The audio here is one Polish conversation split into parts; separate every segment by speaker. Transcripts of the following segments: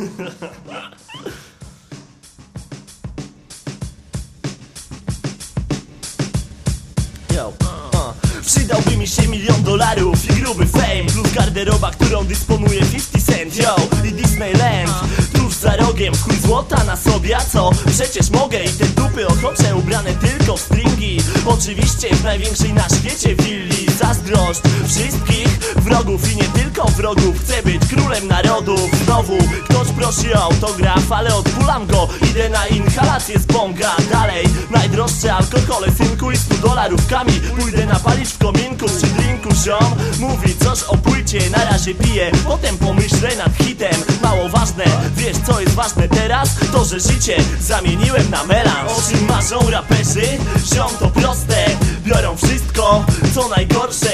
Speaker 1: Yo, uh. Przydałby mi się milion dolarów i gruby fame Plus garderoba, którą dysponuje 50 cent Yo, i Disneyland Tuż za rogiem, chuj złota na sobie, a co? Przecież mogę i te dupy ochocze ubrane tylko w stringi Oczywiście w największej na świecie willi Zazdrość wszystkich wrogów i nie tylko wrogów. Chcę być królem narodów Znowu ktoś prosi o autograf, ale odpulam go. Idę na inhalację z bonga Dalej, najdroższe alkohole, synku i 100 dolarówkami Pójdę napalić w kominku przy drinku ziom. Mówi coś o płycie, na razie piję. Potem pomyślę nad hitem. Mało ważne, wiesz co jest ważne teraz? To, że życie zamieniłem na melanż. O czym marzą raperzy? Ziom to proste. Biorą wszystko, co najgorsze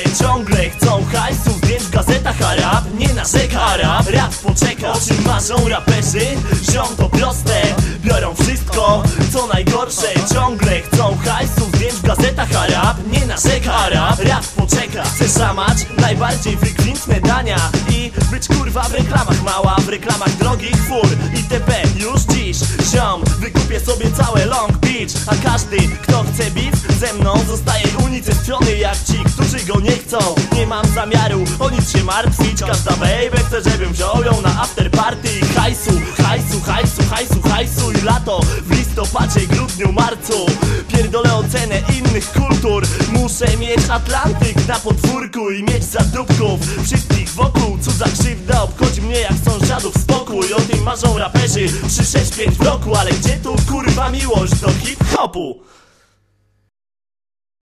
Speaker 1: narzeka, rap, poczeka. O czym marzą raperzy? Ziom to proste. Biorą wszystko, co najgorsze. Ciągle chcą hajsu, zdjęć w gazetach A rap nie narzeka, rap, rap poczeka. Chcę szamać najbardziej wykwintne dania I być kurwa w reklamach mała. W reklamach drogich fur itp. Już dziś, ziom, wykupię sobie całe Long Beach. A każdy, kto chce beef ze mną Zostaje unicestwiony jak ci, którzy go nie chcą Nie mam zamiaru o nic się martwić. Każda baby chce, żebym wziął ją na after party. I hajsu, hajsu, hajsu, hajsu, hajsu I lato. W listopadzie, grudniu, marcu. Pierdolę ocenę innych kultur. Muszę mieć Atlantyk na podwórku I mieć zadupków wszystkich wokół. Cudza krzywda obchodzi mnie jak sąsiadów spokój O tym marzą raperzy 365 w roku. Ale gdzie tu kurwa miłość do hip-hopu?